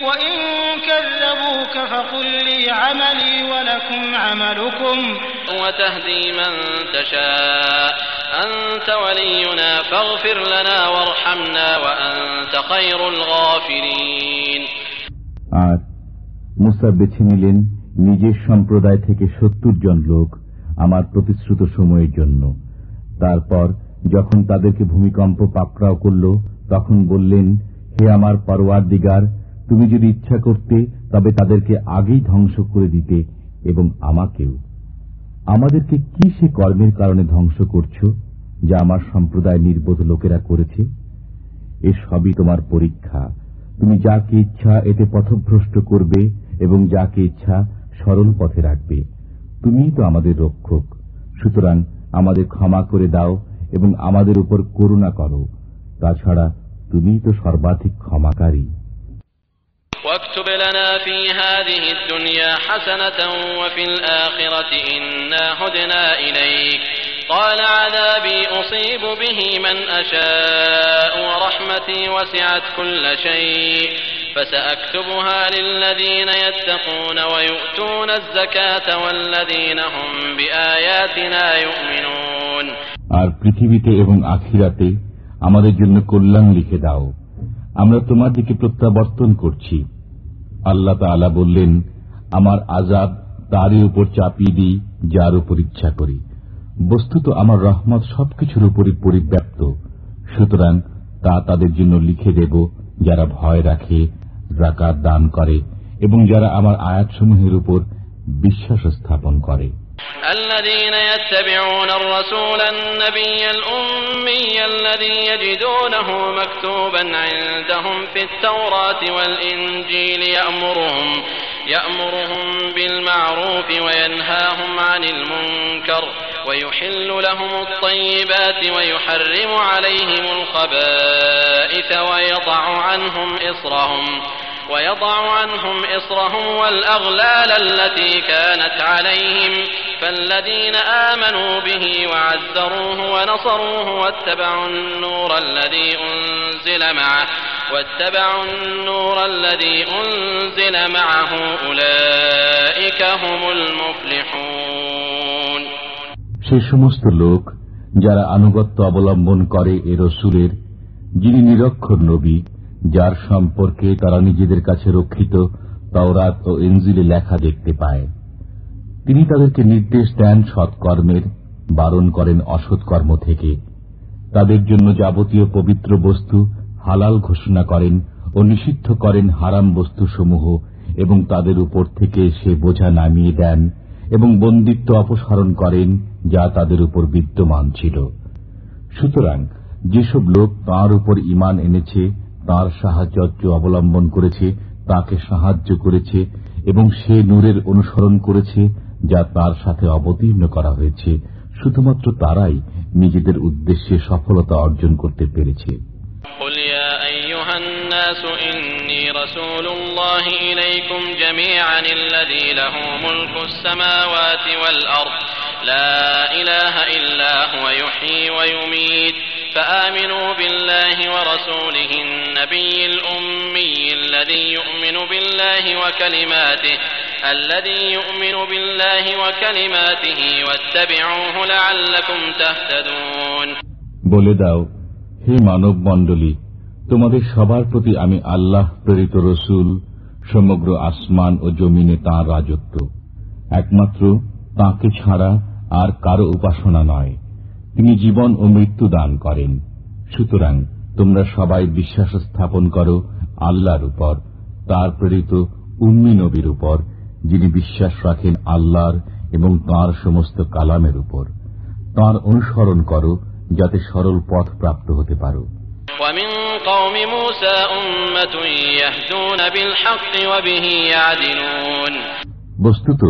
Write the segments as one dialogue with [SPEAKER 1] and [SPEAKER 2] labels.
[SPEAKER 1] وإن كذبوك فقل لي عملي ولكم عملكم
[SPEAKER 2] وتهدي من تشاء أنت ولينا فاغفر لنا وارحمنا وأنت خير الغافرين
[SPEAKER 3] আর মুসা বেছে নিলেন নিজের সম্প্রদায় থেকে সত্তর জন লোক আমার প্রতিশ্রুত সময়ের জন্য তারপর যখন তাদেরকে ভূমিকম্প পাকড়াও করল তখন বললেন হে আমার পরওয়ার দিগার তুমি যদি ইচ্ছা করতে, তবে তাদেরকে আগেই ধ্বংস করে দিতে এবং আমাকেও। আমাদেরকে কি সে কর্মের কারণে ধ্বংস করছ, যা আমার সম্প্রদায় নির্বোধ লোকেরা করেছে? এ সবই তোমার পরীক্ষা। তুমি যাকে ইচ্ছা এতে পথভ্রষ্ট করবে এবং যাকে ইচ্ছা সরল পথে রাখবে। তুমিই তো আমাদের রক্ষক। সুতরাং আমাদের ক্ষমা করে দাও এবং আমাদের উপর করুণা করো। তাছাড়া তুমিই তো সর্বাধিক ক্ষমাকারী।
[SPEAKER 2] واكتب لنا في هذه الدنيا حسنة وفي الآخرة إنا هدنا إليك قال عذابي أصيب به من أشاء ورحمتي وسعت كل شيء فسأكتبها للذين يتقون ويؤتون الزكاة والذين هم بآياتنا يؤمنون
[SPEAKER 3] আর পৃথিবীতে এবং আখিরাতে আমাদের জন্য কল্যাণ লিখে দাও আমরা তোমার দিকে প্রত্যাবর্তন করছি। আল্লাহ তালা বললেন, আমার আজাব তারই উপর চাপিয়ে দিই, যার উপর ইচ্ছা করি। বস্তুত আমার রহমত সবকিছুর উপরই পরিব্যাপ্ত। সুতরাং তা তাদের জন্য লিখে দেব, যারা ভয় রাখে, জাকাত দান করে, এবং যারা আমার আয়াতসমূহের উপর বিশ্বাস স্থাপন করে।
[SPEAKER 2] الذين يتبعون الرسول النبي الأمي الذي يجدونه مكتوبا عندهم في التوراة والإنجيل يأمرهم يأمرهم بالمعروف وينهاهم عن المنكر ويحل لهم الطيبات ويحرم عليهم الخبائث ويضع عنهم إصرهم ويضع عنهم إصرهم والأغلال التي كانت عليهم. فالذين آمنوا به وعزروه ونصروه واتبعوا النور الذي أنزل معه واتبعوا النور الذي أنزل معه أولئك هم المفلحون
[SPEAKER 3] সে সমস্ত লোক যারা আনুগত্য অবলম্বন করে এ রসুলের যিনি নিরক্ষর নবী যার সম্পর্কে তারা নিজেদের কাছে রক্ষিত তাওরাত ও এনজিলে লেখা দেখতে পায় তিনি তাদেরকে নির্দেশ দেন সৎকর্মের, বারণ করেন অসৎকর্ম থেকে। তাদের জন্য যাবতীয় পবিত্র বস্তু হালাল ঘোষণা করেন ও নিষিদ্ধ করেন হারাম বস্তুসমূহ এবং তাদের উপর থেকে সে বোঝা নামিয়ে দেন এবং বন্দিত্ব অপসারণ করেন যা তাদের উপর বিদ্যমান ছিল। সুতরাং যেসব লোক তাঁর উপর ইমান এনেছে, তার সাহায্য অবলম্বন করেছে, তাকে সাহায্য করেছে এবং সে নূরের অনুসরণ করেছে যা তার সাথে অবতীর্ণ করা হয়েছে শুধুমাত্র তারাই নিজেদের উদ্দেশ্যে সফলতা অর্জন করতে পেরেছে
[SPEAKER 2] قل يا أيها الناس إني رسول الله إليكم جميعا الذي له ملك السماوات والأرض لا إله إلا هو يحيي ويميت فآمنوا بالله ورسوله النبي الأمي الذي يؤمن بالله وكلماته الذي يؤمن بالله وكلماته واتبعوه لعلكم تهتدون
[SPEAKER 3] বলে দাও হে মানব মণ্ডলী তোমাদের সবার প্রতি আমি আল্লাহ প্রেরিত রসুল সমগ্র আসমান ও জমিনে তাঁর রাজত্ব একমাত্র তাঁকে ছাড়া আর কারো উপাসনা নয় তিনি জীবন ও মৃত্যু দান করেন সুতরাং তোমরা সবাই বিশ্বাস স্থাপন করো আল্লাহর উপর তার প্রেরিত উম্মি নবীর উপর যিনি বিশ্বাস রাখেন আল্লাহর এবং তাঁর সমস্ত কালামের উপর তাঁর অনুসরণ করো যাতে সরল পথ প্রাপ্ত হতে পারো
[SPEAKER 2] ومن قوم موسى أمة يهدون بالحق وبه يعدلون
[SPEAKER 3] বস্তুত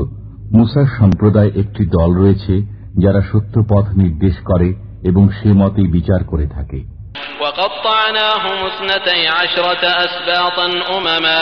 [SPEAKER 3] মুসার সম্প্রদায় একটি দল রয়েছে যারা সত্য পথ নির্দেশ করে এবং সে মতেই বিচার করে থাকে
[SPEAKER 2] وقطعناهم اثنتي عشرة أسباطا أمما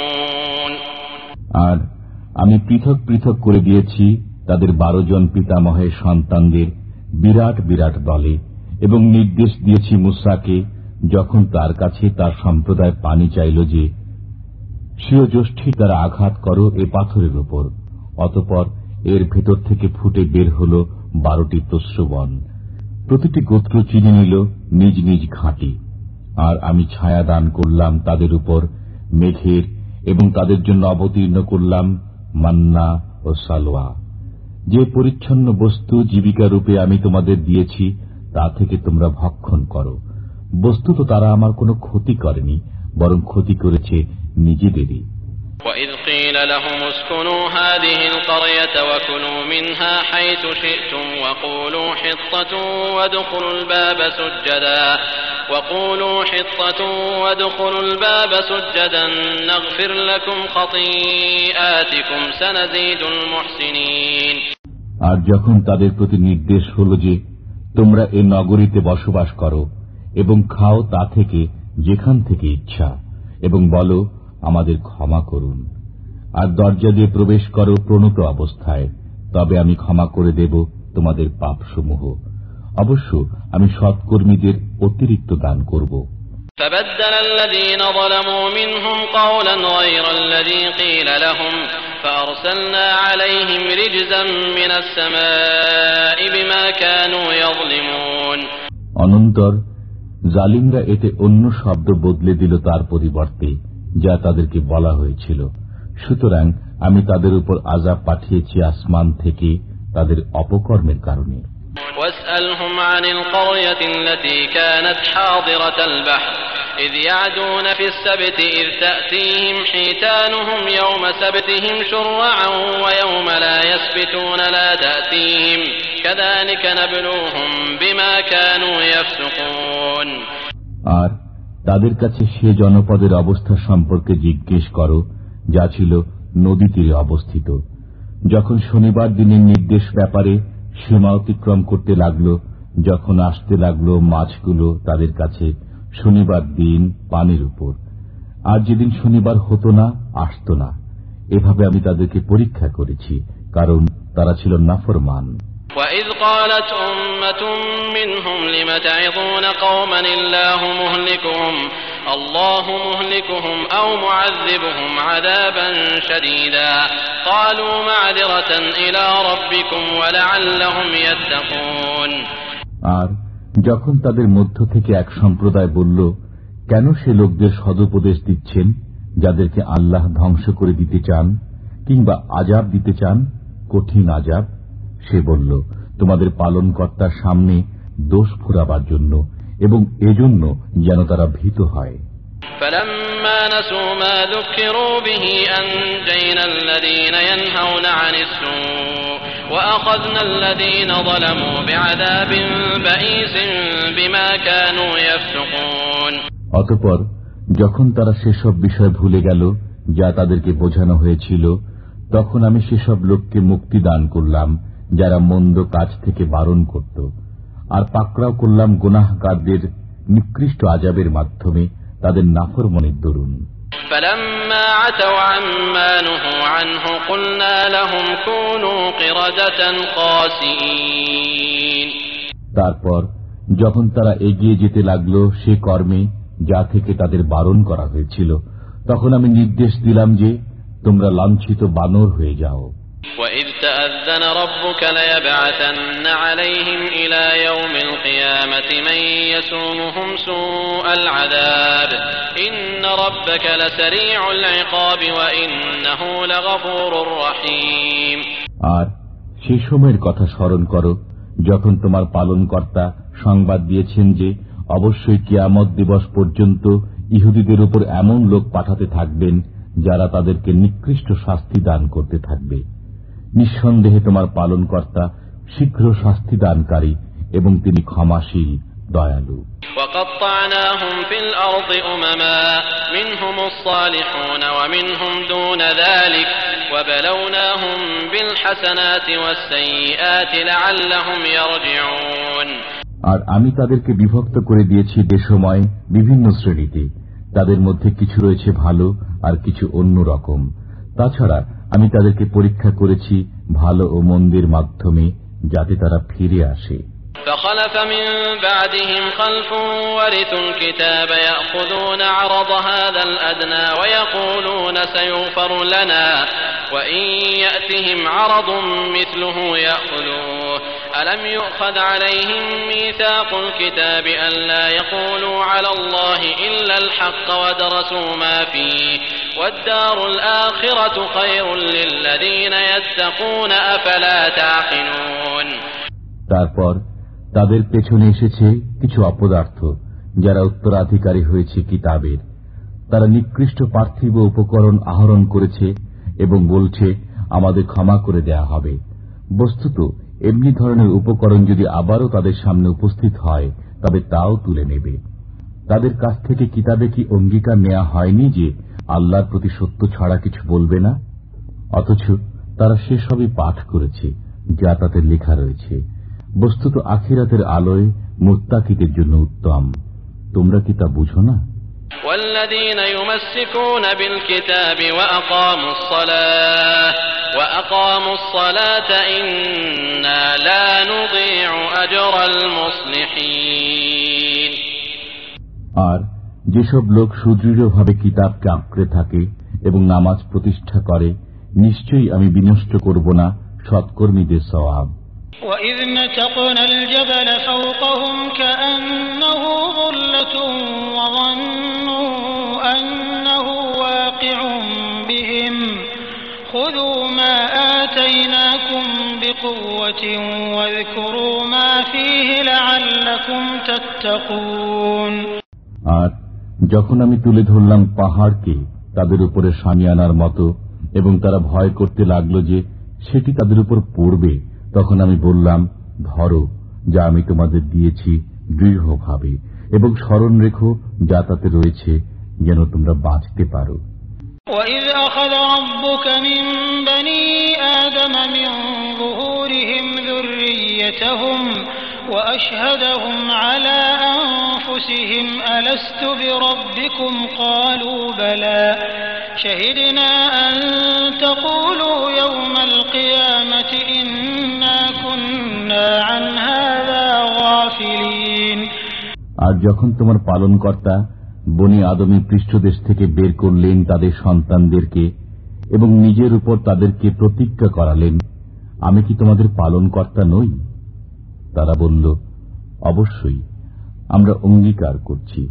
[SPEAKER 3] আর আমি পৃথক পৃথক করে দিয়েছি তাদের বারো জন পিতামহের সন্তানদের বিরাট বিরাট দলে এবং নির্দেশ দিয়েছি মুসাকে যখন তার কাছে তার সম্প্রদায় পানি চাইল যে জ্যোষ্ঠী তারা আঘাত করো এ পাথরের উপর। অতপর এর ভেতর থেকে ফুটে বের হল বারোটি তস্যবন প্রতিটি গোত্র চিনে নিল নিজ নিজ ঘাঁটি। আর আমি ছায়া দান করলাম তাদের উপর মেঘের এবং তাদের জন্য অবতীর্ণ করলাম মান্না ও সালোয়া যে পরিচ্ছন্ন বস্তু জীবিকা রূপে আমি তোমাদের দিয়েছি তা থেকে তোমরা ভক্ষণ করো বস্তুত তারা আমার কোনো ক্ষতি করেনি বরং ক্ষতি করেছে নিজেদেরই
[SPEAKER 2] وإذ قيل لهم اسكنوا هذه القرية وكلوا منها حيث شئتم وقولوا حطة وادخلوا الباب سجدا وقولوا حطة وادخلوا الباب سجدا نغفر لكم خطيئاتكم سنزيد المحسنين
[SPEAKER 3] আর যখন তাদের প্রতি নির্দেশ হল যে তোমরা এ নগরীতে বসবাস করো এবং খাও তা থেকে যেখান থেকে ইচ্ছা এবং বলো আমাদের ক্ষমা করুন আর দরজা দিয়ে প্রবেশ করো প্রণত অবস্থায় তবে আমি ক্ষমা করে দেব তোমাদের পাপসমূহ অবশ্য আমি সৎকর্মীদের অতিরিক্ত দান করব
[SPEAKER 2] فبدل الذين ظلموا منهم قولا غير الذي قيل لهم فأرسلنا عليهم رجزا من السماء بما كانوا يظلمون
[SPEAKER 3] অনন্তর জালিমরা এতে অন্য শব্দ বদলে দিল তার পরিবর্তে যা তাদেরকে বলা হয়েছিল সুতরাং আমি তাদের উপর আজাব পাঠিয়েছি আসমান থেকে তাদের অপকর্মের কারণে
[SPEAKER 2] واسألهم عن القرية التي كانت حاضرة البحر إذ يعدون في السبت إذ تأتيهم حيتانهم يوم سبتهم شرعا ويوم لا يسبتون لا تأتيهم كذلك نبلوهم بما كانوا يفسقون
[SPEAKER 3] আর তাদের কাছে সে জনপদের অবস্থা সম্পর্কে জিজ্ঞেস করো যা ছিল নদী তীরে অবস্থিত যখন শনিবার দিনের নির্দেশ ব্যাপারে সীমা অতিক্রম করতে লাগল যখন আসতে লাগল মাছগুলো তাদের কাছে শনিবার দিন পানির উপর আর যেদিন শনিবার হতো না আসত না এভাবে আমি তাদেরকে পরীক্ষা করেছি কারণ তারা ছিল নাফরমান
[SPEAKER 2] وإذ قالت أمة منهم لم تعظون قوما الله مهلكهم الله مهلكهم أو معذبهم عذابا شديدا قالوا معذرة إلى ربكم ولعلهم يتقون
[SPEAKER 3] আর যখন তাদের মধ্য থেকে এক সম্প্রদায় বলল কেন সে লোকদের সদুপদেশ দিচ্ছেন যাদেরকে আল্লাহ ধ্বংস করে দিতে চান কিংবা আজাব দিতে চান কঠিন আজাব সে বলল তোমাদের পালনকর্তার সামনে দোষ ফুরাবার জন্য এবং এজন্য যেন তারা ভীত হয়। অতপর যখন তারা সেসব বিষয় ভুলে গেল যা তাদেরকে বোঝানো হয়েছিল তখন আমি সেসব লোককে মুক্তি দান করলাম যারা মন্দ কাজ থেকে বারণ করত। আর পাকড়াও করলাম গুনাহগারদের নিকৃষ্ট আজাবের মাধ্যমে তাদের নাফরমনের দরুন
[SPEAKER 2] فلما عتوا عما نهوا عنه قلنا لهم كونوا قردة خاسئين
[SPEAKER 3] তারপর যখন তারা এগিয়ে যেতে লাগলো সে কর্মে যা থেকে তাদের বারণ করা হয়েছিল তখন আমি নির্দেশ দিলাম যে তোমরা লাঞ্ছিত বানর হয়ে যাও
[SPEAKER 2] وإذ تأذن ربك ليبعثن عليهم إلى يوم القيامة من يسومهم سوء العذاب إن ربك لسريع العقاب وإنه لغفور رحيم
[SPEAKER 3] আর সে সময়ের কথা স্মরণ করো যখন তোমার পালনকর্তা সংবাদ দিয়েছেন যে অবশ্যই কিয়ামত দিবস পর্যন্ত ইহুদিদের উপর এমন লোক পাঠাতে থাকবেন যারা তাদেরকে নিকৃষ্ট শাস্তি দান করতে থাকবে নিঃসন্দেহে তোমার পালনকর্তা শীঘ্র শাস্তি দানকারী এবং তিনি ক্ষমাশীল দয়ালু
[SPEAKER 2] وقطعناهم في الأرض أمما منهم الصالحون ومنهم دون ذلك وبلوناهم بالحسنات والسيئات لعلهم يرجعون
[SPEAKER 3] আর আমি তাদেরকে বিভক্ত করে দিয়েছি দেশময় বিভিন্ন শ্রেণীতে তাদের মধ্যে কিছু রয়েছে ভালো আর কিছু অন্য রকম তাছাড়া আমি তাদেরকে পরীক্ষা করেছি ভালো ও মন্দির মাধ্যমে যাতে তারা ফিরে আসে
[SPEAKER 2] فخلف من بعدهم خلف ورثوا الكتاب يأخذون عرض هذا الأدنى ويقولون سيغفر لنا وإن يأتهم عرض مثله يأخذوه ألم يؤخذ عليهم ميثاق الكتاب أن لا يقولوا على الله إلا الحق ودرسوا ما فيه
[SPEAKER 3] তারপর তাদের পেছনে এসেছে কিছু অপদার্থ, যারা উত্তরাধিকারী হয়েছে কিতাবের। তারা নিকৃষ্ট পার্থিব উপকরণ আহরণ করেছে এবং বলছে, আমাদের ক্ষমা করে দেয়া হবে। বস্তুত, এমনি ধরনের উপকরণ যদি আবারও তাদের সামনে উপস্থিত হয়, তবে তাও তুলে নেবে। তাদের কাছ থেকে কিতাবে কি অঙ্গীকার নেওয়া হয়নি যে আল্লাহর প্রতি সত্য ছাড়া কিছু বলবে না অথচ তারা সেসবই পাঠ করেছে যা তাদের লেখা রয়েছে বস্তুত আখিরাতের আলোয় মুত্তাকিদের জন্য উত্তম তোমরা কি তা বুঝো না
[SPEAKER 2] والذين يمسكون بالكتاب وأقاموا الصلاة وأقاموا الصلاة إنا لا نضيع أجر المصلحين
[SPEAKER 3] আর যেসব লোক সুদৃঢ়ভাবে কিতাবকে আঁকড়ে থাকে এবং নামাজ প্রতিষ্ঠা করে নিশ্চয়ই আমি বিনষ্ট করব না সৎকর্মীদের স্বভাব
[SPEAKER 1] وإذ نتقنا الجبل فوقهم كأنه ظلة وظنوا أنه واقع بهم خذوا ما آتيناكم بقوة واذكروا ما فيه لعلكم تتقون
[SPEAKER 3] আর যখন আমি তুলে ধরলাম পাহাড়কে তাদের উপরে সামিয়ানার মতো এবং তারা ভয় করতে লাগলো যে সেটি তাদের উপর পড়বে তখন আমি বললাম ধরো যা আমি তোমাদের দিয়েছি দৃঢ়ভাবে এবং স্মরণ রেখো যা তাতে রয়েছে যেন তোমরা বাঁচতে পারো
[SPEAKER 1] وإذ أخذ ربك من بني آدم من ظهورهم ذريتهم وأشهدهم على أنفسهم ألست بربكم قالوا بلى شهدنا أن تقولوا يوم القيامة إنا كنا عن هذا غافلين
[SPEAKER 3] আর যখন তোমার পালনকর্তা বনি আদমি পৃষ্ঠদেশ থেকে বের করলেন তাদের সন্তানদেরকে এবং নিজের উপর তাদেরকে প্রতিজ্ঞা করালেন আমি কি তোমাদের পালনকর্তা নই তারা বলল অবশ্যই আমরা অঙ্গীকার করছি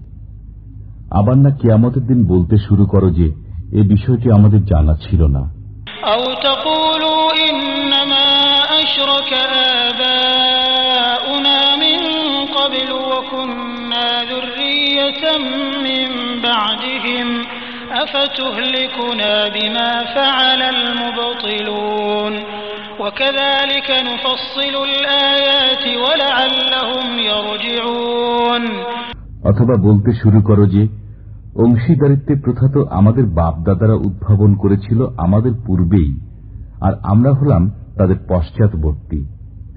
[SPEAKER 3] আবার না কিয়ামতের দিন বলতে শুরু করো যে এ বিষয়টি আমাদের জানা ছিল না
[SPEAKER 1] أو تقولوا إنما أشرك آباؤنا من قبل وكنا ذرية من بعدهم أفتهلكنا بما فعل المبطلون
[SPEAKER 3] অথবা বলতে শুরু করো যে, অংশীদারিত্বে প্রথা তো আমাদের বাপদাদারা উদ্ভাবন করেছিল আমাদের পূর্বেই, আর আমরা হলাম তাদের পশ্চাৎবর্তী,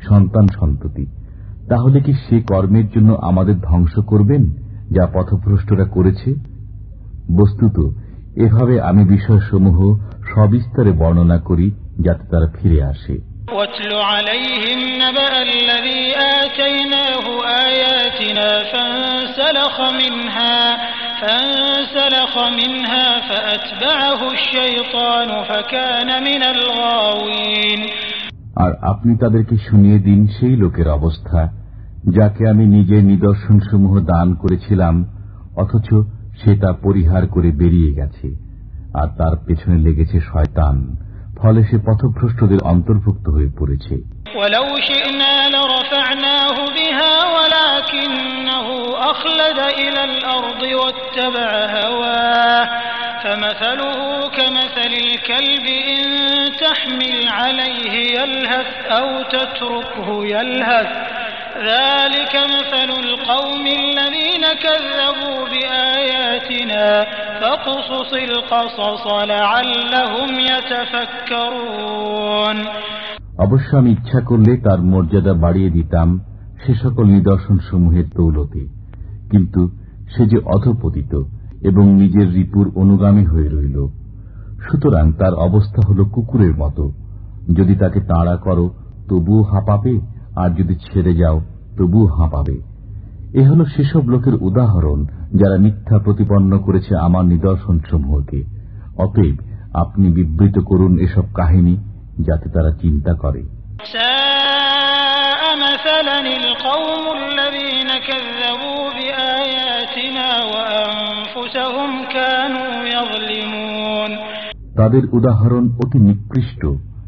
[SPEAKER 3] সন্তান সন্ততি। তাহলে কি সে কর্মের জন্য আমাদের ধ্বংস করবেন, যা পথভ্রষ্টরা করেছে? বস্তুত, এভাবে আমি বিষয়সমূহ সবিস্তারে বর্ণনা করি যাতে তারা ফিরে আসে
[SPEAKER 1] واتل عليهم نبأ الذي آتيناه آياتنا فانسلخ منها فانسلخ منها فأتبعه الشيطان فكان من الغاوين
[SPEAKER 3] আর আপনি তাদেরকে শুনিয়ে দিন সেই লোকের অবস্থা যাকে আমি নিজের নিদর্শনসমূহ দান করেছিলাম অথচ সে তা পরিহার করে বেরিয়ে গেছে আর তার পেছনে লেগেছে শয়তান ফলে সে পথভ্রষ্টদের অন্তর্ভুক্ত হয়ে পড়েছে
[SPEAKER 1] ولو شئنا لرفعناه بها ولكنه أخلد إلى الأرض واتبع هواه فمثله كمثل الكلب إن تحمل عليه يلهث أو تتركه يلهث ذلك مثل القوم الذين كذبوا بآياتنا فاقصص القصص لعلهم يتفكرون
[SPEAKER 3] অবশ্য আমি ইচ্ছা করলে তার মর্যাদা বাড়িয়ে দিতাম সে সকল নিদর্শন সমূহের দৌলতে কিন্তু সে যে অধপতিত এবং নিজের রিপুর অনুগামী হয়ে রইল সুতরাং তার অবস্থা হল কুকুরের মতো যদি তাকে তাড়া করো তবুও হাঁপাবে আর যদি ছেড়ে যাও তবুও হাঁপাবে। এ হল সেসব লোকের উদাহরণ যারা মিথ্যা প্রতিপন্ন করেছে আমার নিদর্শন সমূহকে অতএব আপনি বিবৃত করুন এসব কাহিনী যাতে তারা চিন্তা করে। তাদের উদাহরণ অতি নিকৃষ্ট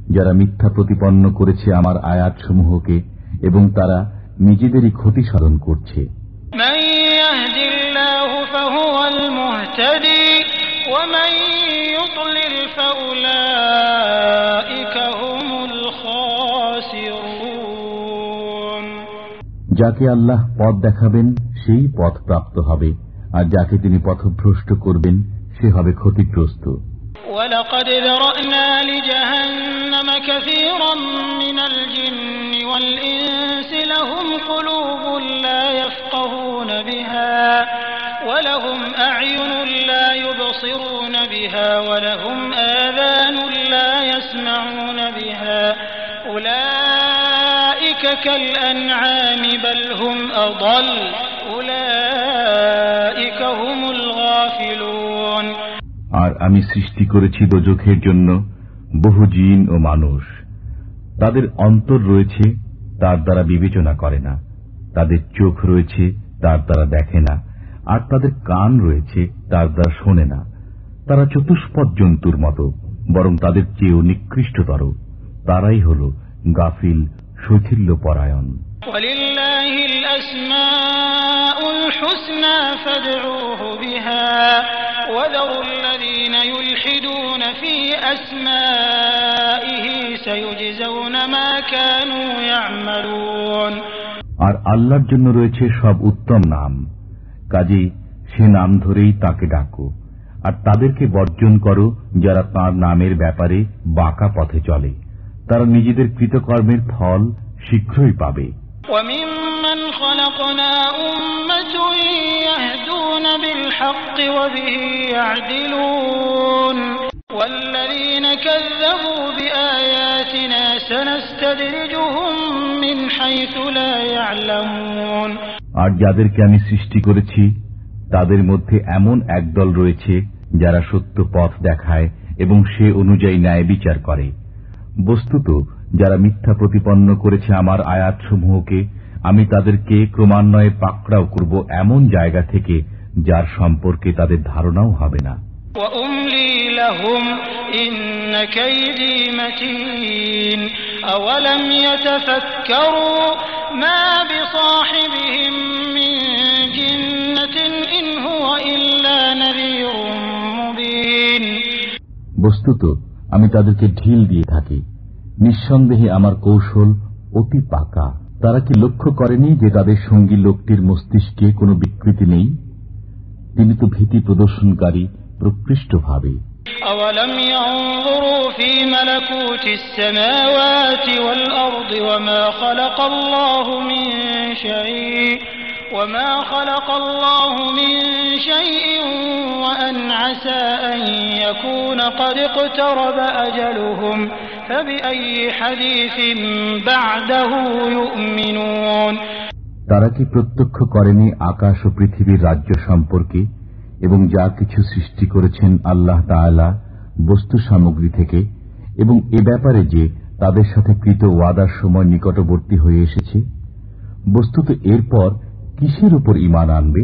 [SPEAKER 3] যারা মিথ্যা প্রতিপন্ন করেছে আমার আয়াতসমূহকে এবং তারা নিজেদেরই ক্ষতি সাধন করছে যাকে আল্লাহ পথ দেখাবেন সেই পথ প্রাপ্ত হবে আর যাকে তিনি পথভ্রষ্ট করবেন সে হবে ক্ষতিগ্রস্ত
[SPEAKER 1] ولقد ذرأنا لجهنم كثيرا من الجن والإنس لهم قلوب لا يفقهون بها ولهم أعين لا يبصرون بها ولهم آذان لا يسمعون بها أولئك كالأنعام بل هم أضل أولئك هم الغافلون
[SPEAKER 3] আর আমি সৃষ্টি করেছি দোজখের জন্য বহু জিন ও মানুষ তাদের অন্তর রয়েছে তার দ্বারা বিবেচনা করে না। তাদের চোখ রয়েছে, তার দ্বারা দেখে না। আর তাদের কান রয়েছে, তার দ্বারা শোনে না। তারা চতুষ্পদ জন্তুর মতো, বরং তাদের চেয়েও নিকৃষ্টতর। তারাই হল গাফিল শৈথিল্য পরায়ণ وذروا الذين يلحدون في أسمائه سيجزون ما كانوا يعملون আর আল্লাহর জন্য রয়েছে সব উত্তম নাম কাজে সে নাম ধরেই তাকে ডাকো আর তাদেরকে বর্জন করো যারা তার নামের ব্যাপারে বাঁকা পথে চলে তারা নিজেদের কৃতকর্মের ফল শীঘ্রই পাবে وممن خلقنا أمة يهدون بالحق وبه يعدلون والذين كذبوا بآياتنا سنستدرجهم من حيث لا يعلمون আর যাদেরকে আমি সৃষ্টি করেছি তাদের মধ্যে এমন একদল রয়েছে যারা সত্য পথ দেখায় এবং সে অনুযায়ী ন্যায় বিচার করে বস্তুত যারা মিথ্যা প্রতিপন্ন করেছে আমার আয়াতসমূহকে আমি তাদেরকে ক্রমান্বয়ে পাকড়াও করব এমন জায়গা থেকে যার সম্পর্কে তাদের ধারণাও হবে না। বস্তুত আমি তাদেরকে ঢিল দিয়ে থাকি। নিঃসন্দেহে আমার কৌশল অতি পাকা তারা কি লক্ষ্য করেনি যে তাদের সঙ্গী লোকটির মস্তিষ্কে কোনো বিকৃতি নেই তিনি তো ভীতি প্রদর্শনকারী প্রকৃষ্টভাবে أولم ينظروا في ملكوت السماوات والأرض وما خلق الله من شيء وما خلق الله من شيء وأن عسى أن يكون قد اقترب أجلهم তারা কি প্রত্যক্ষ করেনি আকাশ ও পৃথিবীর রাজ্য সম্পর্কে এবং যা কিছু সৃষ্টি করেছেন আল্লাহ তালা বস্তু সামগ্রী থেকে এবং এ ব্যাপারে যে তাদের সাথে কৃত ওয়াদার সময় নিকটবর্তী হয়ে এসেছে বস্তুত এরপর কিসের উপর ইমান আনবে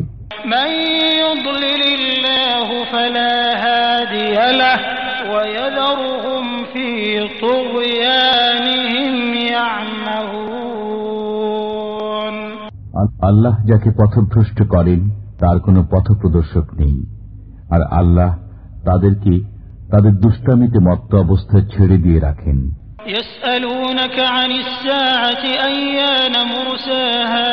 [SPEAKER 3] ويذرهم في طغيانهم يعمهون আল্লাহ যাকে পথভ্রষ্ট করেন তার কোনো পথপ্রদর্শক নেই আর আল্লাহ তাদেরকে তাদের দুষ্টামিতে মত্ত অবস্থায় ছেড়ে দিয়ে রাখেন
[SPEAKER 1] يسألونك عن الساعة أيان مرساها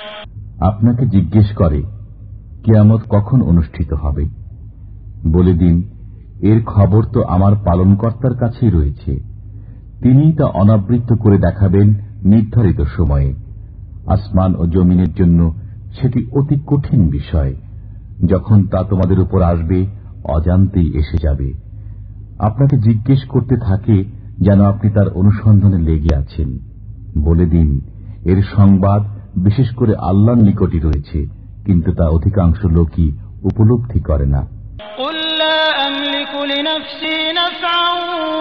[SPEAKER 3] আপনাকে জিজ্ঞেস করে, কিয়ামত কখন অনুষ্ঠিত হবে? বলে দিন, এর খবর তো আমার পালনকর্তার কাছেই রয়েছে। তিনি তা অনাবৃত্ত করে দেখাবেন নির্ধারিত সময়ে। আসমান ও জমিনের জন্য সেটি অতি কঠিন বিষয়। যখন তা তোমাদের উপর আসবে, অজান্তেই এসে যাবে। আপনাকে জিজ্ঞেস করতে থাকে যেন আপনি তার অনুসন্ধানে লেগে আছেন। বলে দিন, এর সংবাদ বিশেষ করে আল্লাহর নিকটই রয়েছে কিন্তু তা অধিকাংশ লোকই উপলব্ধি করে না
[SPEAKER 1] قل لا أملك لنفسي نفعا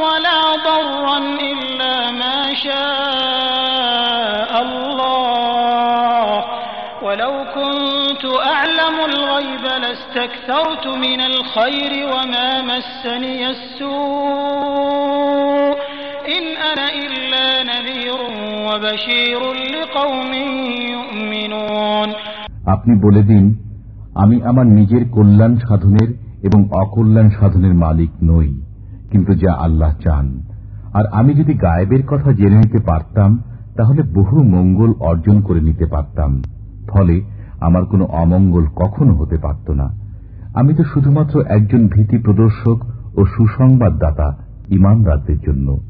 [SPEAKER 1] ولا ضرا إلا ما شاء الله ولو كنت أعلم الغيب لاستكثرت من الخير وما مسني السوء
[SPEAKER 3] আপনি বলে দিন, আমি আমার নিজের কল্যাণ সাধনের এবং অকল্যাণ সাধনের মালিক নই, কিন্তু যা আল্লাহ চান। আর আমি যদি গায়েবের কথা জেনে নিতে পারতাম, তাহলে বহু মঙ্গল অর্জন করে নিতে পারতাম। ফলে আমার কোনো অমঙ্গল কখনো হতে পারত না। আমি তো শুধুমাত্র একজন ভীতি প্রদর্শক ও সুসংবাদদাতা, ইমানদারদের জন্য।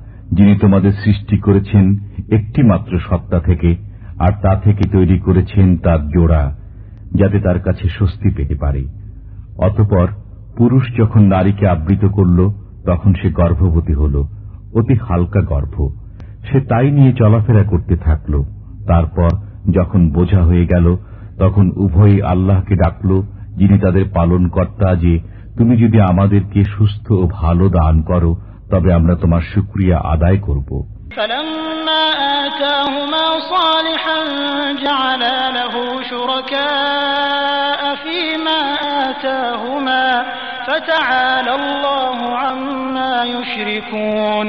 [SPEAKER 3] যিনি তোমাদের সৃষ্টি করেছেন একটি মাত্র সত্তা থেকে, আর তা থেকে তৈরি করেছেন তার জোড়া, যাতে তার কাছে স্বস্তি পেতে পারে। অতপর পুরুষ যখন নারীকে আবৃত করল, তখন সে গর্ভবতী হল, অতি হালকা গর্ভ। সে তাই নিয়ে চলাফেরা করতে থাকল। তারপর যখন বোঝা হয়ে গেল, তখন উভয়ই আল্লাহকে ডাকল, যিনি তাদের পালন কর্তা যে, তুমি যদি আমাদেরকে সুস্থ ও ভালো দান করো তবে আমরা তোমার সুক্রিয়া আদায় করব
[SPEAKER 1] فلما آتاهما صالحا جعلا له شركاء فيما آتاهما فتعالى الله عما يشركون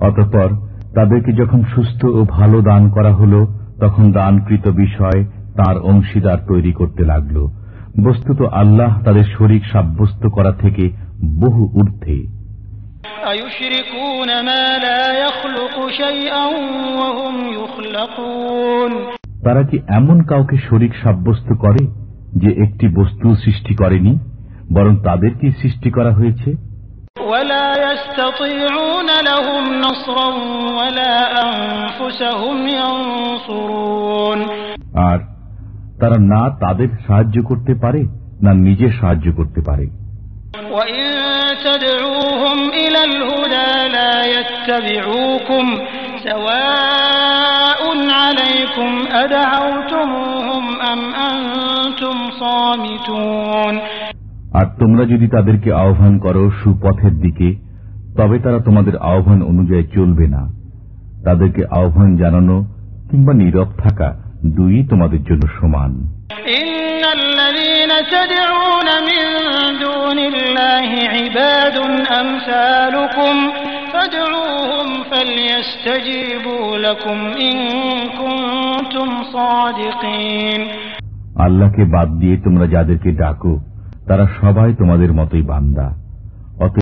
[SPEAKER 3] অতঃপর তাদেরকে যখন সুস্থ ও ভালো দান করা হল তখন দানকৃত বিষয় তার অংশীদার তৈরি করতে লাগল বস্তুত আল্লাহ তাদের শরিক সাব্যস্ত করা থেকে বহু ঊর্ধ্বে তারা কি এমন কাউকে শরিক সাব্যস্ত করে যে একটি বস্তু সৃষ্টি করেনি বরং তাদেরকে সৃষ্টি করা হয়েছে? আর তারা না তাদের সাহায্য করতে পারে না নিজে সাহায্য করতে পারে।
[SPEAKER 1] وإن تدعوهم إلى الهدى لا يتبعوكم سواء عليكم أدعوتموهم أم أنتم صامتون
[SPEAKER 3] আর তোমরা যদি তাদেরকে আহ্বান করো সুপথের দিকে তবে তারা তোমাদের আহ্বান অনুযায়ী চলবে না তাদেরকে আহ্বান জানানো কিংবা নীরব থাকা দুই তোমাদের জন্য সমান
[SPEAKER 1] الله عباد أمثالكم فادعوهم فليستجيبوا لكم إن كنتم صادقين
[SPEAKER 3] আল্লাহকে বাদ দিয়ে তোমরা যাদেরকে ডাকো তারা সবাই তোমাদের মতোই বান্দা অতএব